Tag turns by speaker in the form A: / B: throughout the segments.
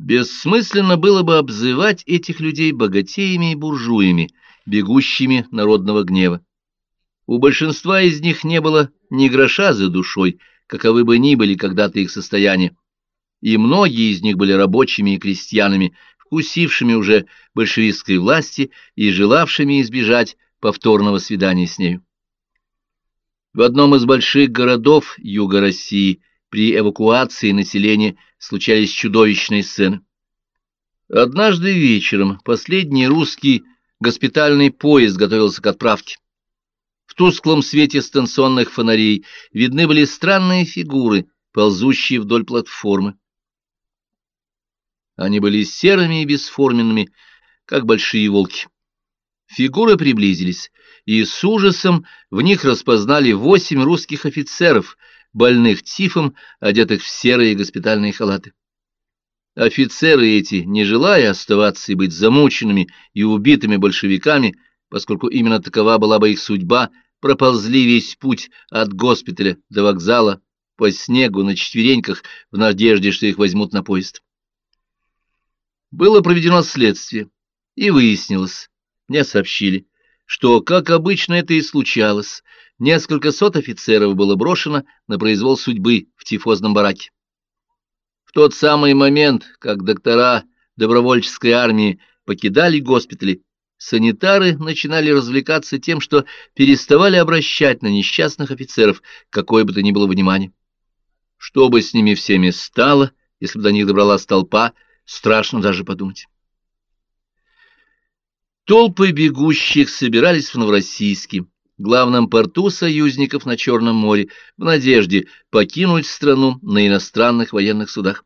A: Бессмысленно было бы обзывать этих людей богатеями и буржуями, бегущими народного гнева. У большинства из них не было ни гроша за душой, каковы бы ни были когда-то их состояния, и многие из них были рабочими и крестьянами, вкусившими уже большевистской власти и желавшими избежать повторного свидания с нею. В одном из больших городов юга России при эвакуации населения случались чудовищные сцены. Однажды вечером последний русский госпитальный поезд готовился к отправке. В тусклом свете станционных фонарей видны были странные фигуры, ползущие вдоль платформы. Они были серыми и бесформенными, как большие волки. Фигуры приблизились, и с ужасом в них распознали восемь русских офицеров, больных тифом, одетых в серые госпитальные халаты. Офицеры эти, не желая оставаться и быть замученными и убитыми большевиками, поскольку именно такова была бы их судьба, проползли весь путь от госпиталя до вокзала по снегу на четвереньках в надежде, что их возьмут на поезд. Было проведено следствие, и выяснилось, мне сообщили, что, как обычно это и случалось, несколько сот офицеров было брошено на произвол судьбы в тифозном бараке. В тот самый момент, как доктора добровольческой армии покидали госпитали, санитары начинали развлекаться тем, что переставали обращать на несчастных офицеров какое бы то ни было внимание. Что бы с ними всеми стало, если бы до них добралась толпа, страшно даже подумать. Толпы бегущих собирались в Новороссийске, главном порту союзников на Черном море, в надежде покинуть страну на иностранных военных судах.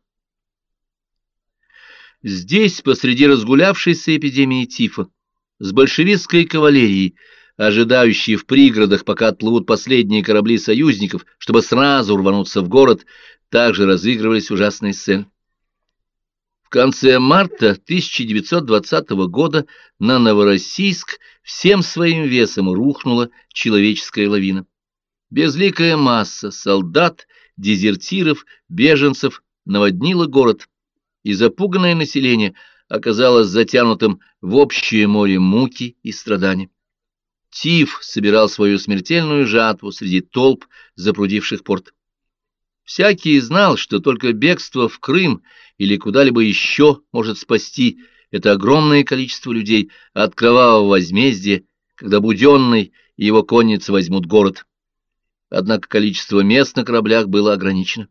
A: Здесь, посреди разгулявшейся эпидемии тифа, с большевистской кавалерией, ожидающей в пригородах, пока отплывут последние корабли союзников, чтобы сразу рвануться в город, также разыгрывались ужасные сцены. В конце марта 1920 года на Новороссийск всем своим весом рухнула человеческая лавина. Безликая масса солдат, дезертиров, беженцев наводнила город, и запуганное население оказалось затянутым в общее море муки и страданий. Тиф собирал свою смертельную жатву среди толп, запрудивших порт. Всякий знал, что только бегство в Крым или куда-либо еще может спасти это огромное количество людей от кровавого возмездия, когда Буденный и его конницы возьмут город. Однако количество мест на кораблях было ограничено.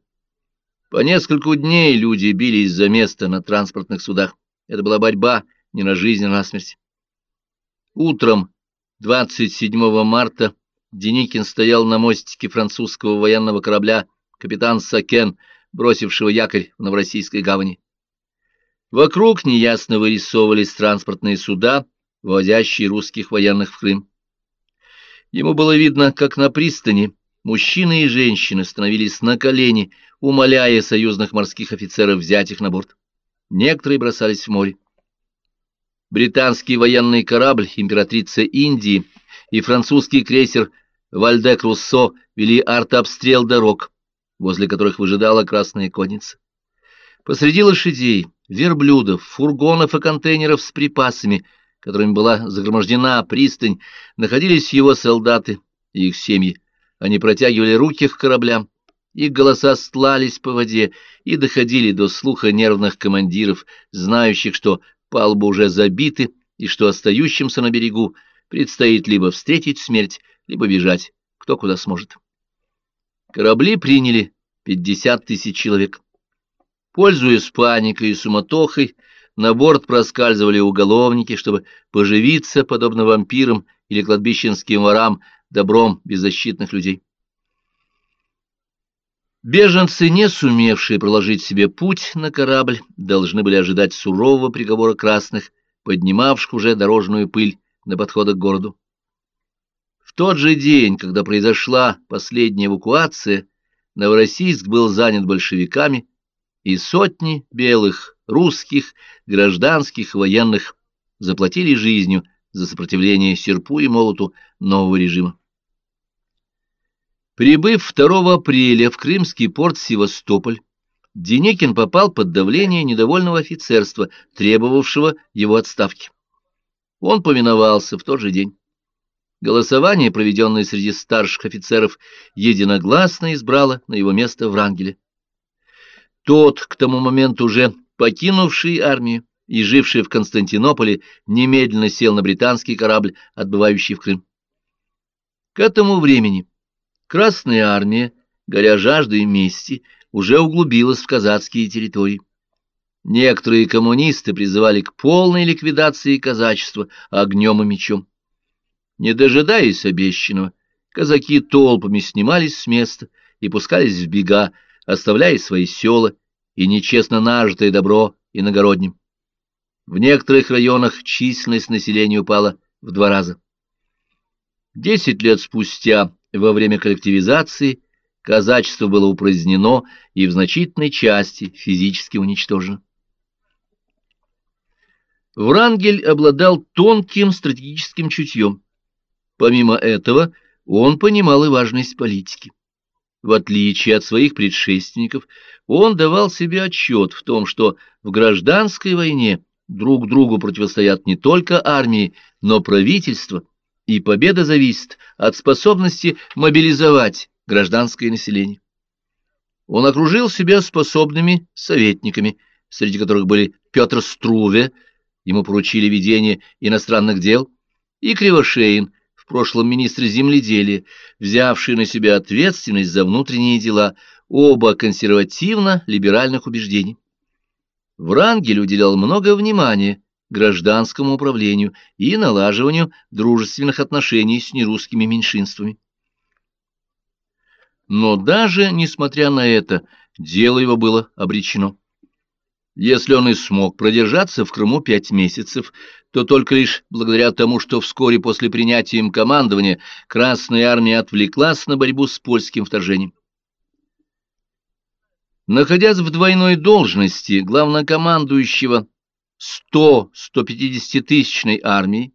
A: По нескольку дней люди бились за место на транспортных судах. Это была борьба не на жизнь, а на смерть. Утром 27 марта Деникин стоял на мостике французского военного корабля капитан Сакен, бросившего якорь в Новороссийской гавани. Вокруг неясно вырисовывались транспортные суда, вводящие русских военных в Крым. Ему было видно, как на пристани мужчины и женщины становились на колени, умоляя союзных морских офицеров взять их на борт. Некоторые бросались в море. Британский военный корабль «Императрица Индии» и французский крейсер «Вальдек-Руссо» вели артобстрел дорог, возле которых выжидала красная конница. Посреди лошадей, верблюдов, фургонов и контейнеров с припасами, которыми была загромождена пристань, находились его солдаты и их семьи. Они протягивали руки к кораблям, их голоса стлались по воде и доходили до слуха нервных командиров, знающих, что палубы уже забиты и что остающимся на берегу предстоит либо встретить смерть, либо бежать, кто куда сможет. Корабли приняли 50 тысяч человек. Пользуясь паникой и суматохой, на борт проскальзывали уголовники, чтобы поживиться, подобно вампирам или кладбищенским ворам, добром беззащитных людей. Беженцы, не сумевшие проложить себе путь на корабль, должны были ожидать сурового приговора красных, поднимавших уже дорожную пыль на подходах к городу тот же день, когда произошла последняя эвакуация, Новороссийск был занят большевиками, и сотни белых, русских, гражданских, военных заплатили жизнью за сопротивление серпу и молоту нового режима. Прибыв 2 апреля в крымский порт Севастополь, Деникин попал под давление недовольного офицерства, требовавшего его отставки. Он повиновался в тот же день. Голосование, проведенное среди старших офицеров, единогласно избрало на его место Врангеля. Тот, к тому моменту уже покинувший армию и живший в Константинополе, немедленно сел на британский корабль, отбывающий в Крым. К этому времени Красная армия, горя жаждой мести, уже углубилась в казацкие территории. Некоторые коммунисты призывали к полной ликвидации казачества огнем и мечом. Не дожидаясь обещанного, казаки толпами снимались с места и пускались в бега, оставляя свои села и нечестно нажитое добро иногородним. В некоторых районах численность населения упала в два раза. Десять лет спустя, во время коллективизации, казачество было упразднено и в значительной части физически уничтожено. Врангель обладал тонким стратегическим чутьем. Помимо этого, он понимал и важность политики. В отличие от своих предшественников, он давал себе отчет в том, что в гражданской войне друг другу противостоят не только армии, но правительство, и победа зависит от способности мобилизовать гражданское население. Он окружил себя способными советниками, среди которых были Петр Струве, ему поручили ведение иностранных дел, и Кривошеин, в прошлом министр земледелия, взявший на себя ответственность за внутренние дела, оба консервативно-либеральных убеждений. Врангель уделял много внимания гражданскому управлению и налаживанию дружественных отношений с нерусскими меньшинствами. Но даже несмотря на это, дело его было обречено. Если он и смог продержаться в Крыму пять месяцев, то только лишь благодаря тому, что вскоре после принятия им командования Красная Армия отвлеклась на борьбу с польским вторжением. Находясь в двойной должности главнокомандующего 100-150 тысячной армии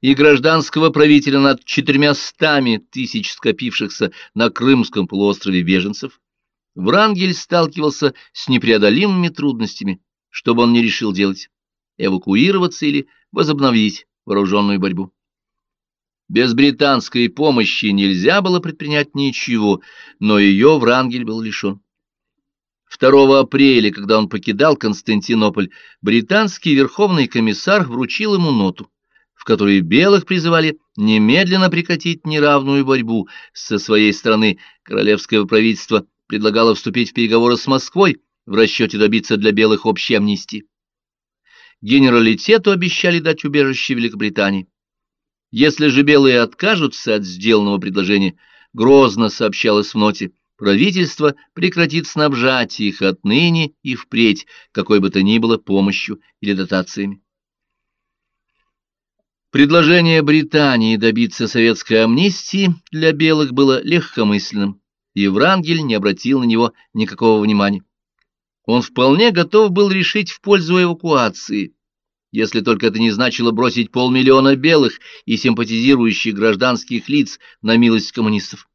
A: и гражданского правителя над четырьмястами тысяч скопившихся на Крымском полуострове беженцев, Врангель сталкивался с непреодолимыми трудностями, что бы он ни решил делать — эвакуироваться или возобновить вооруженную борьбу. Без британской помощи нельзя было предпринять ничего, но ее Врангель был лишен. 2 апреля, когда он покидал Константинополь, британский верховный комиссар вручил ему ноту, в которой белых призывали немедленно прекратить неравную борьбу со своей стороны королевское правительство предлагало вступить в переговоры с Москвой в расчете добиться для белых общей амнистии. Генералитету обещали дать убежище Великобритании. Если же белые откажутся от сделанного предложения, грозно сообщалось в ноте, правительство прекратит снабжать их отныне и впредь какой бы то ни было помощью или дотациями. Предложение Британии добиться советской амнистии для белых было легкомысленным и Врангель не обратил на него никакого внимания. Он вполне готов был решить в пользу эвакуации, если только это не значило бросить полмиллиона белых и симпатизирующих гражданских лиц на милость коммунистов.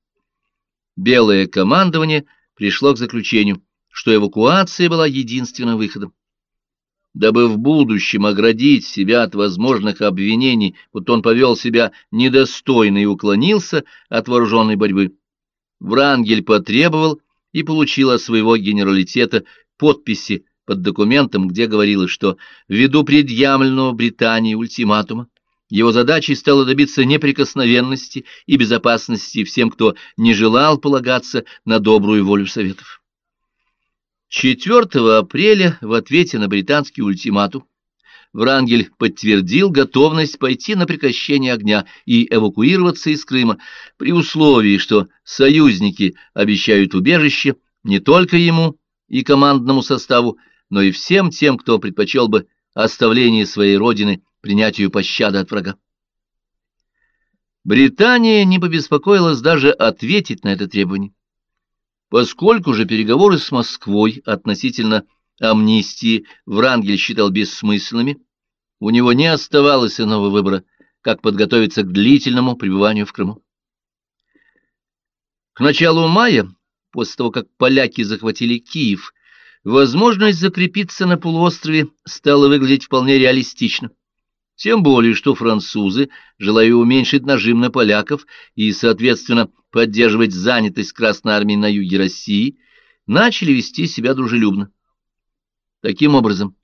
A: Белое командование пришло к заключению, что эвакуация была единственным выходом. Дабы в будущем оградить себя от возможных обвинений, вот он повел себя недостойно и уклонился от вооруженной борьбы, Врангель потребовал и получил от своего генералитета подписи под документом, где говорилось, что ввиду предъявленного Британии ультиматума его задачей стало добиться неприкосновенности и безопасности всем, кто не желал полагаться на добрую волю Советов. 4 апреля в ответе на британский ультиматум Врангель подтвердил готовность пойти на прекращение огня и эвакуироваться из Крыма при условии, что союзники обещают убежище не только ему и командному составу, но и всем тем, кто предпочел бы оставление своей родины принятию пощады от врага. Британия не побеспокоилась даже ответить на это требование. Поскольку же переговоры с Москвой относительно амнистии Врангель считал бессмысленными, у него не оставалось иного выбора, как подготовиться к длительному пребыванию в Крыму. К началу мая, после того, как поляки захватили Киев, Возможность закрепиться на полуострове стала выглядеть вполне реалистично. Тем более, что французы, желая уменьшить нажим на поляков и, соответственно, поддерживать занятость Красной Армии на юге России, начали вести себя дружелюбно. Таким образом,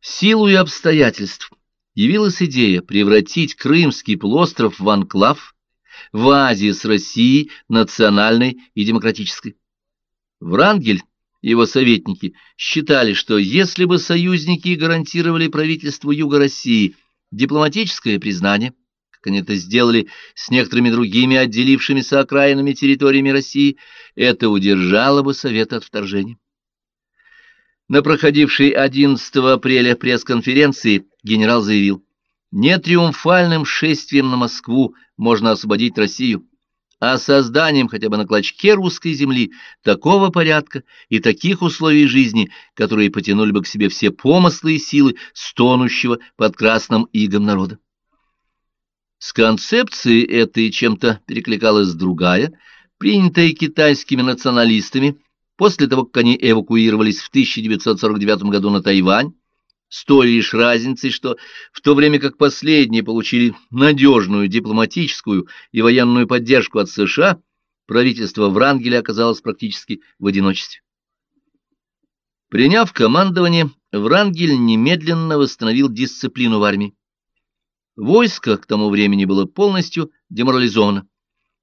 A: силу и обстоятельств явилась идея превратить Крымский полуостров в анклав, в Азии с Россией национальной и демократической. Врангель и его советники считали, что если бы союзники гарантировали правительству Юга России дипломатическое признание, как они это сделали с некоторыми другими отделившимися окраинами территориями России, это удержало бы Совет от вторжения. На проходившей 11 апреля пресс-конференции генерал заявил, «Не триумфальным шествием на Москву можно освободить Россию, а созданием хотя бы на клочке русской земли такого порядка и таких условий жизни, которые потянули бы к себе все помыслы и силы стонущего под красным игом народа. С концепцией этой чем-то перекликалась другая, принятая китайскими националистами после того, как они эвакуировались в 1949 году на Тайвань, с той лишь разницей, что в то время как последние получили надежную дипломатическую и военную поддержку от США, правительство Врангеля оказалось практически в одиночестве. Приняв командование, Врангель немедленно восстановил дисциплину в армии. Войско к тому времени было полностью деморализовано.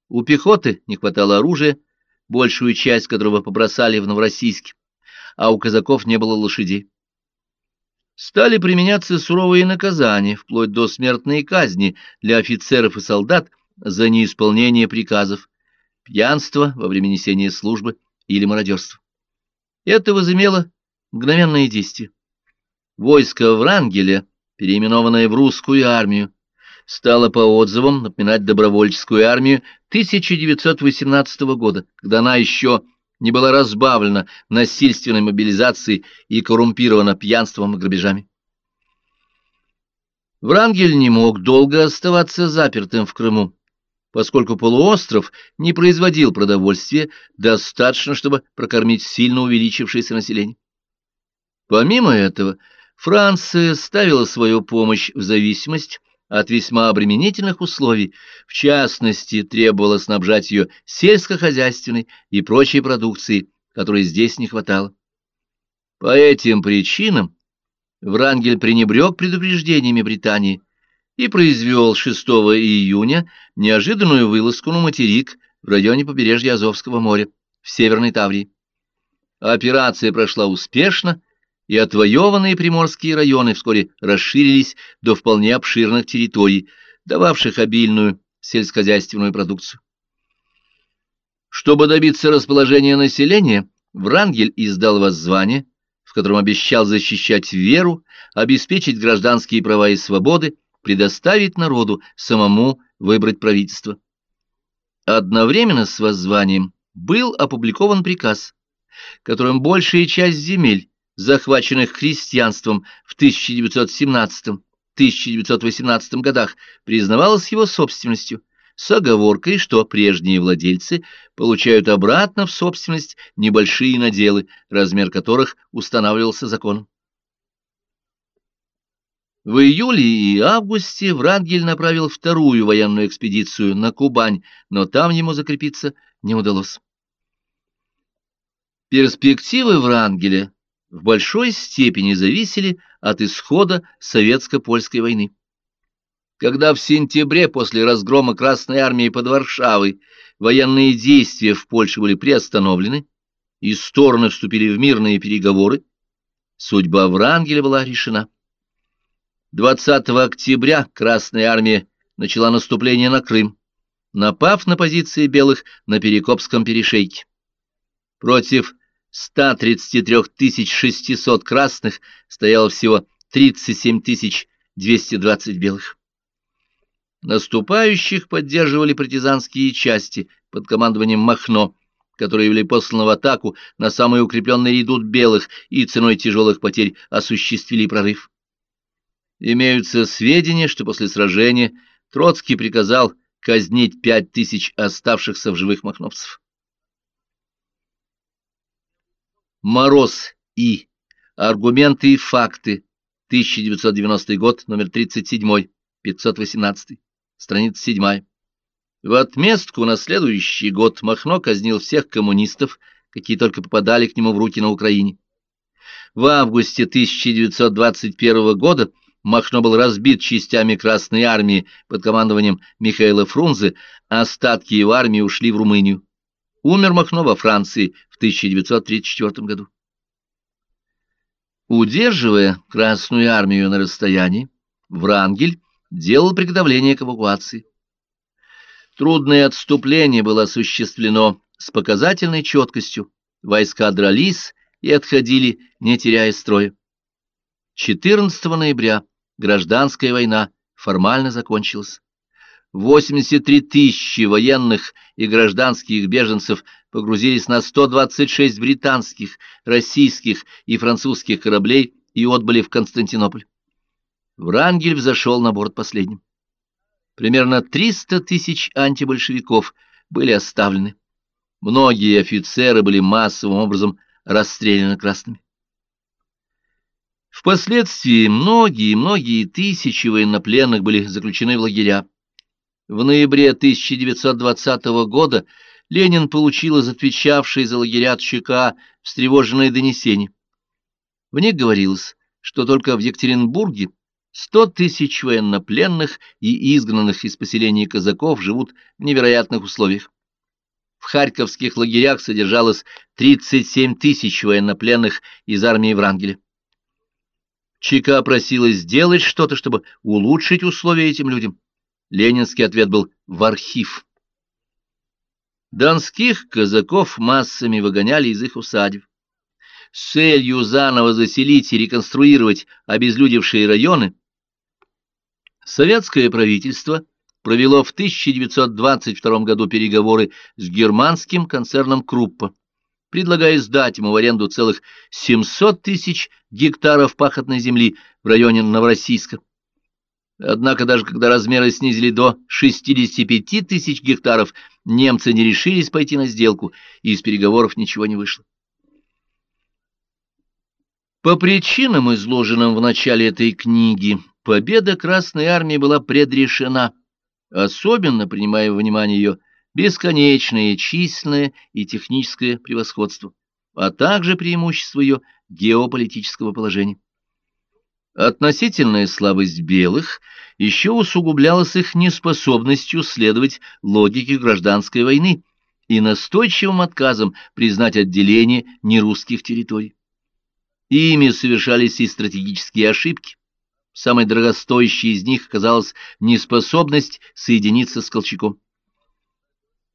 A: У пехоты не хватало оружия, большую часть которого побросали в Новороссийске, а у казаков не было лошадей стали применяться суровые наказания, вплоть до смертной казни для офицеров и солдат за неисполнение приказов, пьянство во время несения службы или мародерство. Это возымело мгновенное действие. Войско Врангеля, переименованное в русскую армию, стало по отзывам напоминать добровольческую армию 1918 года, когда она еще не была разбавлена насильственной мобилизацией и коррумпирована пьянством и грабежами. Врангель не мог долго оставаться запертым в Крыму, поскольку полуостров не производил продовольствия достаточно, чтобы прокормить сильно увеличившееся население. Помимо этого, Франция ставила свою помощь в зависимость от весьма обременительных условий, в частности, требовала снабжать ее сельскохозяйственной и прочей продукцией, которой здесь не хватало. По этим причинам Врангель пренебрег предупреждениями Британии и произвел 6 июня неожиданную вылазку на материк в районе побережья Азовского моря в Северной Таврии. Операция прошла успешно, и отвоеванные приморские районы вскоре расширились до вполне обширных территорий, дававших обильную сельскохозяйственную продукцию. Чтобы добиться расположения населения, Врангель издал воззвание, в котором обещал защищать веру, обеспечить гражданские права и свободы, предоставить народу самому выбрать правительство. Одновременно с воззванием был опубликован приказ, которым большая часть земель захваченных христианством в 1917-1918 годах, признавалась его собственностью, с оговоркой, что прежние владельцы получают обратно в собственность небольшие наделы, размер которых устанавливался законом. В июле и августе Врангель направил вторую военную экспедицию на Кубань, но там ему закрепиться не удалось. Перспективы Врангеля в большой степени зависели от исхода советско-польской войны. Когда в сентябре после разгрома Красной Армии под Варшавой военные действия в Польше были приостановлены, и стороны вступили в мирные переговоры, судьба Врангеля была решена. 20 октября Красная Армия начала наступление на Крым, напав на позиции белых на Перекопском перешейке. Против 133 600 красных стояло всего 37 220 белых. Наступающих поддерживали партизанские части под командованием Махно, которые были посланы в атаку на самый укрепленный редут белых и ценой тяжелых потерь осуществили прорыв. Имеются сведения, что после сражения Троцкий приказал казнить пять тысяч оставшихся в живых махновцев. Мороз И. Аргументы и факты. 1990 год, номер 37, 518, страница 7. В отместку на следующий год Махно казнил всех коммунистов, какие только попадали к нему в руки на Украине. В августе 1921 года Махно был разбит частями Красной армии под командованием Михаила Фрунзе, а остатки его армии ушли в Румынию. Умер Махно во Франции в 1934 году. Удерживая Красную армию на расстоянии, Врангель делал приготовление к эвакуации. Трудное отступление было осуществлено с показательной четкостью. Войска дрались и отходили, не теряя строя. 14 ноября гражданская война формально закончилась. 83 тысячи военных и гражданских беженцев погрузились на 126 британских, российских и французских кораблей и отбыли в Константинополь. Врангель взошел на борт последним. Примерно 300 тысяч антибольшевиков были оставлены. Многие офицеры были массовым образом расстреляны красными. Впоследствии многие-многие тысячи военнопленных были заключены в лагеря. В ноябре 1920 года Ленин получил из отвечавшей за лагеря ЧК встревоженное донесение. В них говорилось, что только в Екатеринбурге 100 тысяч военнопленных и изгнанных из поселений казаков живут в невероятных условиях. В харьковских лагерях содержалось 37 тысяч военнопленных из армии Врангеля. ЧК просила сделать что-то, чтобы улучшить условия этим людям. Ленинский ответ был «в архив». Донских казаков массами выгоняли из их усадеб. С целью заново заселить и реконструировать обезлюдевшие районы, советское правительство провело в 1922 году переговоры с германским концерном Круппа, предлагая сдать ему в аренду целых 700 тысяч гектаров пахотной земли в районе Новороссийска. Однако даже когда размеры снизили до 65 тысяч гектаров, немцы не решились пойти на сделку, и из переговоров ничего не вышло. По причинам, изложенным в начале этой книги, победа Красной Армии была предрешена, особенно принимая во внимание ее бесконечное численное и техническое превосходство, а также преимущество ее геополитического положения. Относительная слабость белых еще усугублялась их неспособностью следовать логике гражданской войны и настойчивым отказом признать отделение нерусских территорий. Ими совершались и стратегические ошибки. Самой дорогостоящей из них оказалась неспособность соединиться с Колчаком.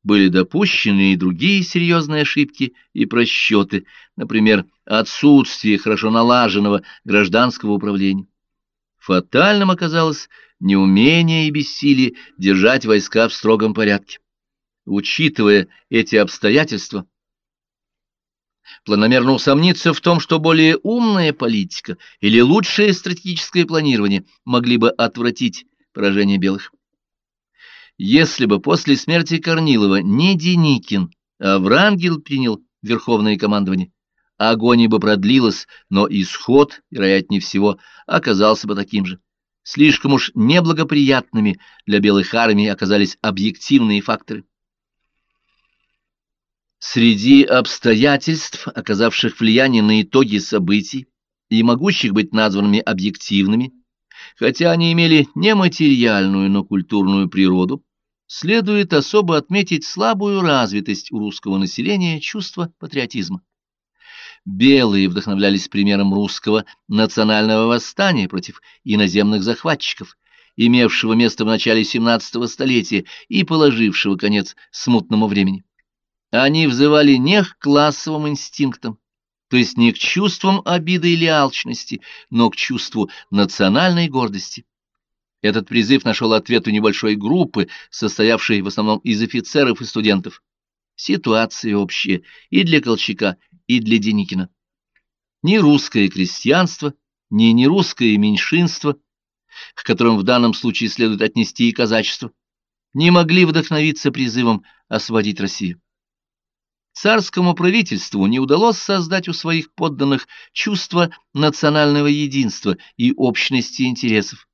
A: Были допущены и другие серьезные ошибки и просчеты, например, отсутствие хорошо налаженного гражданского управления. Фатальным оказалось неумение и бессилие держать войска в строгом порядке. Учитывая эти обстоятельства, планомерно усомниться в том, что более умная политика или лучшее стратегическое планирование могли бы отвратить поражение белых. Если бы после смерти Корнилова не Деникин, а Врангел принял верховное командование, огонь бы продлилась, но исход, вероятнее всего, оказался бы таким же. Слишком уж неблагоприятными для белых армий оказались объективные факторы. Среди обстоятельств, оказавших влияние на итоги событий и могущих быть названными объективными, хотя они имели не материальную, но культурную природу, следует особо отметить слабую развитость у русского населения чувства патриотизма. Белые вдохновлялись примером русского национального восстания против иноземных захватчиков, имевшего место в начале XVII столетия и положившего конец смутному времени. Они взывали не к классовым инстинктам, то есть не к чувствам обиды или алчности, но к чувству национальной гордости. Этот призыв нашел ответ у небольшой группы, состоявшей в основном из офицеров и студентов. Ситуация общая и для Колчака, и для Деникина. Ни русское крестьянство, ни нерусское меньшинство, к которым в данном случае следует отнести и казачество, не могли вдохновиться призывом освободить Россию. царскому правительству не удалось создать у своих подданных чувство национального единства и общности интересов.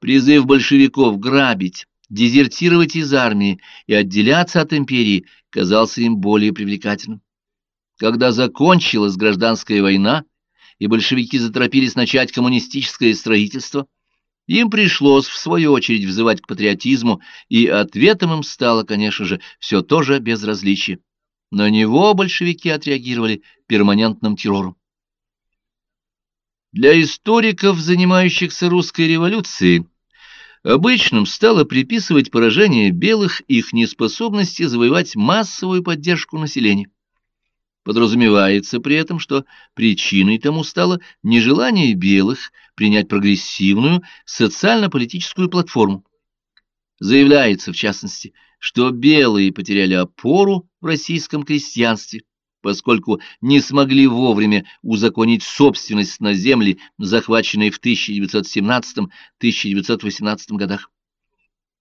A: Призыв большевиков грабить, дезертировать из армии и отделяться от империи казался им более привлекательным. Когда закончилась гражданская война, и большевики заторопились начать коммунистическое строительство, им пришлось, в свою очередь, взывать к патриотизму, и ответом им стало, конечно же, все то же безразличие. На него большевики отреагировали перманентным террором. Для историков, занимающихся русской революцией, обычным стало приписывать поражение белых их неспособности завоевать массовую поддержку населения. Подразумевается при этом, что причиной тому стало нежелание белых принять прогрессивную социально-политическую платформу. Заявляется, в частности, что белые потеряли опору в российском крестьянстве, поскольку не смогли вовремя узаконить собственность на земли, захваченные в 1917-1918 годах.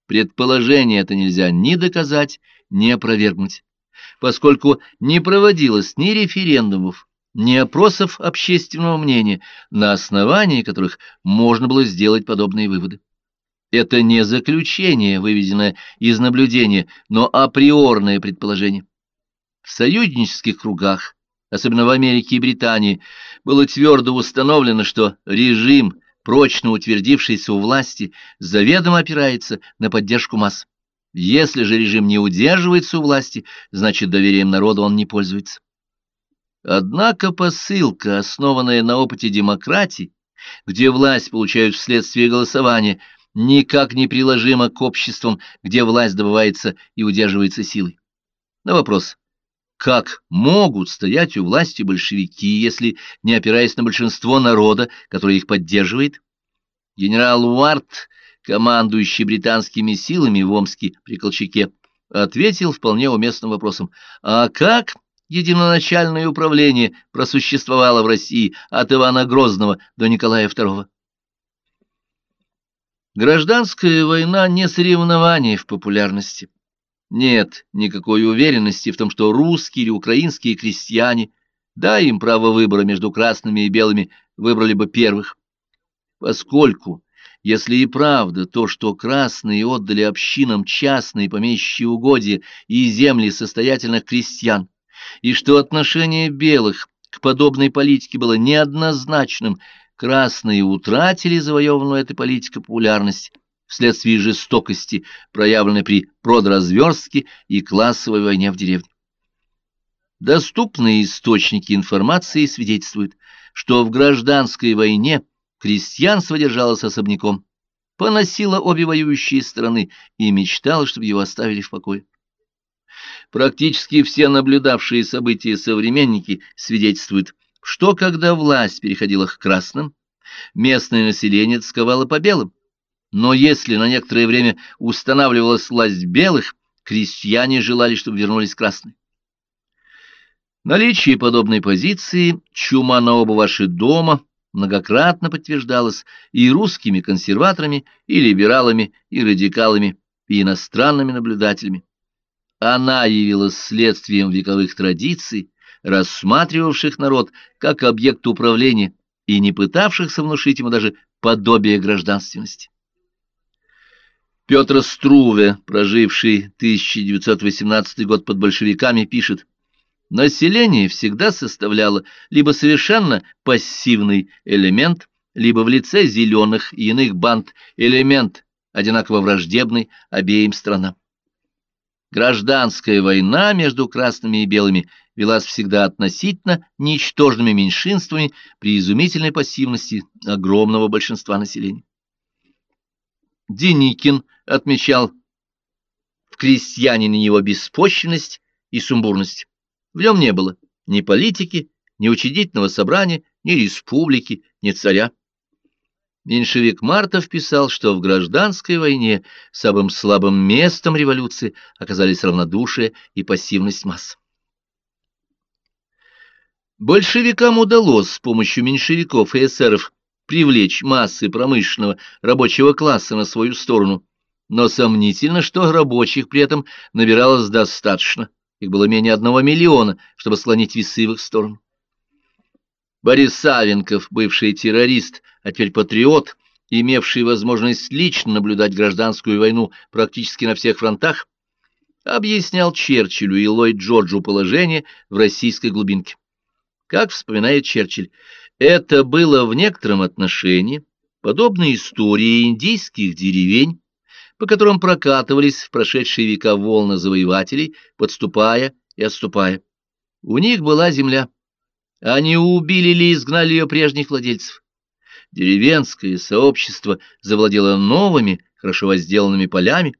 A: Предположение это нельзя ни доказать, ни опровергнуть поскольку не проводилось ни референдумов, ни опросов общественного мнения, на основании которых можно было сделать подобные выводы. Это не заключение, выведенное из наблюдения, но априорное предположение. В союзнических кругах, особенно в Америке и Британии, было твердо установлено, что режим, прочно утвердившийся у власти, заведомо опирается на поддержку масс. Если же режим не удерживается у власти, значит, доверием народа он не пользуется. Однако посылка, основанная на опыте демократии, где власть получают вследствие голосования, никак не приложима к обществам, где власть добывается и удерживается силой. На вопрос, как могут стоять у власти большевики, если не опираясь на большинство народа, которое их поддерживает? Генерал Уарт командующий британскими силами в Омске при Колчаке, ответил вполне уместным вопросом. А как единоначальное управление просуществовало в России от Ивана Грозного до Николая II? Гражданская война не соревнование в популярности. Нет никакой уверенности в том, что русские или украинские крестьяне, дай им право выбора между красными и белыми, выбрали бы первых. Поскольку если и правда то, что красные отдали общинам частные помещичьи угодья и земли состоятельных крестьян, и что отношение белых к подобной политике было неоднозначным, красные утратили завоеванную этой политикой популярность вследствие жестокости, проявленной при продразверстке и классовой войне в деревне. Доступные источники информации свидетельствуют, что в гражданской войне крестьянство держалось особняком, поносило обе воюющие страны и мечтало, чтобы его оставили в покое. Практически все наблюдавшие события современники свидетельствуют, что когда власть переходила к красным, местное население тосковало по белым. Но если на некоторое время устанавливалась власть белых, крестьяне желали, чтобы вернулись красные. Наличие подобной позиции, чума на оба ваши дома, многократно подтверждалось и русскими консерваторами, и либералами, и радикалами, и иностранными наблюдателями. Она явилась следствием вековых традиций, рассматривавших народ как объект управления и не пытавшихся внушить ему даже подобие гражданственности. Петр Струве, проживший 1918 год под большевиками, пишет, Население всегда составляло либо совершенно пассивный элемент, либо в лице зеленых и иных банд элемент, одинаково враждебный обеим странам. Гражданская война между красными и белыми велась всегда относительно ничтожными меньшинствами при изумительной пассивности огромного большинства населения. Деникин отмечал в крестьянине его беспощенность и сумбурность. В нем не было ни политики, ни учредительного собрания, ни республики, ни царя. Меньшевик Мартов писал, что в гражданской войне самым слабым местом революции оказались равнодушие и пассивность масс. Большевикам удалось с помощью меньшевиков и эсеров привлечь массы промышленного рабочего класса на свою сторону, но сомнительно, что рабочих при этом набиралось достаточно их было менее одного миллиона, чтобы склонить весы в их сторону. Борис Савенков, бывший террорист, а теперь патриот, имевший возможность лично наблюдать гражданскую войну практически на всех фронтах, объяснял Черчиллю и Ллойд Джорджу положение в российской глубинке. Как вспоминает Черчилль, это было в некотором отношении подобно истории индийских деревень, по которым прокатывались в прошедшие века волны завоевателей, подступая и отступая. У них была земля. Они убили или изгнали ее прежних владельцев. Деревенское сообщество завладело новыми, хорошо возделанными полями.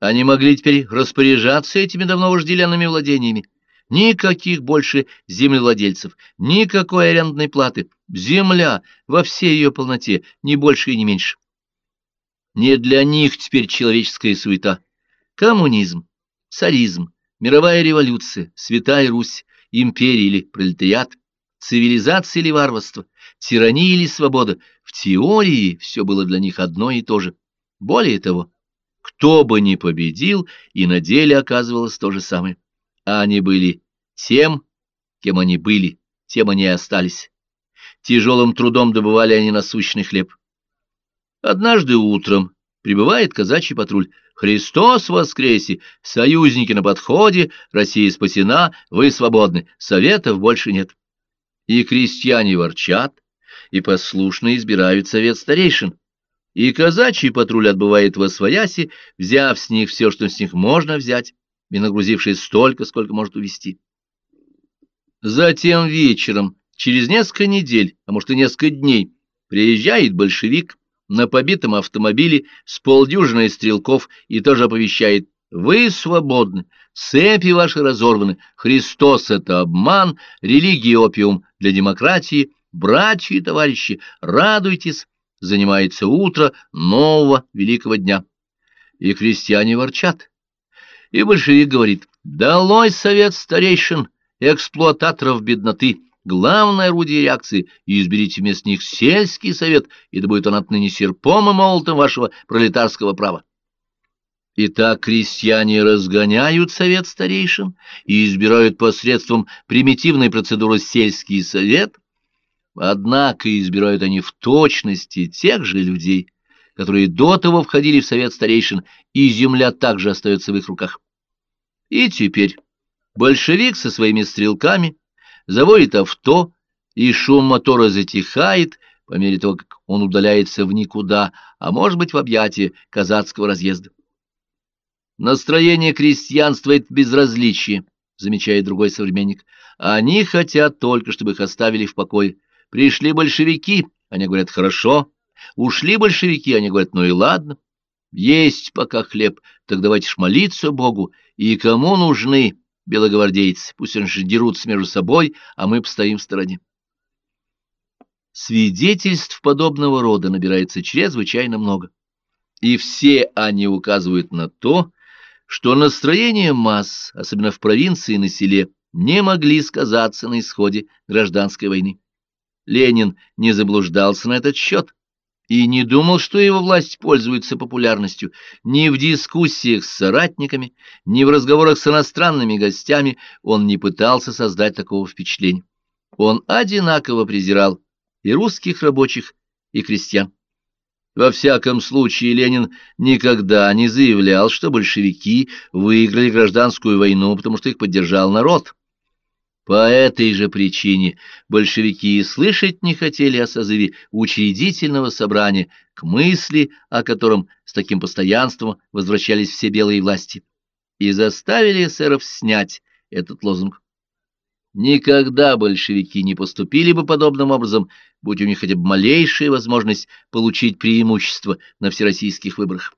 A: Они могли теперь распоряжаться этими давно вожделенными владениями. Никаких больше землевладельцев, никакой арендной платы. Земля во всей ее полноте, ни больше и не меньше. Не для них теперь человеческая суета. Коммунизм, царизм, мировая революция, святая Русь, империя или пролетариат, цивилизация или варварство, тирания или свобода. В теории все было для них одно и то же. Более того, кто бы ни победил, и на деле оказывалось то же самое. А они были тем, кем они были, тем они и остались. Тяжелым трудом добывали они насущный хлеб. Однажды утром прибывает казачий патруль. «Христос воскресе! Союзники на подходе! Россия спасена! Вы свободны! Советов больше нет!» И крестьяне ворчат, и послушно избирают совет старейшин. И казачий патруль отбывает во свояси, взяв с них все, что с них можно взять, и нагрузившись столько, сколько может увести. Затем вечером, через несколько недель, а может и несколько дней, приезжает большевик, на побитом автомобиле с полдюжиной стрелков и тоже оповещает «Вы свободны, цепи ваши разорваны, Христос — это обман, религия — опиум для демократии, братья и товарищи, радуйтесь, занимается утро нового великого дня». И крестьяне ворчат. И большевик говорит «Долой совет старейшин, эксплуататоров бедноты!» главное орудие реакции, и изберите вместо них сельский совет, и да будет он отныне серпом и молотом вашего пролетарского права. Итак, крестьяне разгоняют совет старейшин и избирают посредством примитивной процедуры сельский совет, однако избирают они в точности тех же людей, которые до того входили в совет старейшин, и земля также остается в их руках. И теперь большевик со своими стрелками заводит авто, и шум мотора затихает по мере того, как он удаляется в никуда, а может быть в объятия казацкого разъезда. Настроение крестьянства — это безразличие, замечает другой современник. Они хотят только, чтобы их оставили в покое. Пришли большевики, они говорят, хорошо. Ушли большевики, они говорят, ну и ладно. Есть пока хлеб, так давайте ж молиться Богу. И кому нужны белогвардейцы, пусть они же дерутся между собой, а мы постоим в стороне. Свидетельств подобного рода набирается чрезвычайно много, и все они указывают на то, что настроения масс, особенно в провинции и на селе, не могли сказаться на исходе гражданской войны. Ленин не заблуждался на этот счет и не думал, что его власть пользуется популярностью. Ни в дискуссиях с соратниками, ни в разговорах с иностранными гостями он не пытался создать такого впечатления. Он одинаково презирал и русских рабочих, и крестьян. Во всяком случае, Ленин никогда не заявлял, что большевики выиграли гражданскую войну, потому что их поддержал народ. По этой же причине большевики и слышать не хотели о созыве учредительного собрания, к мысли, о котором с таким постоянством возвращались все белые власти, и заставили эсеров снять этот лозунг. Никогда большевики не поступили бы подобным образом, будь у них хотя бы малейшая возможность получить преимущество на всероссийских выборах.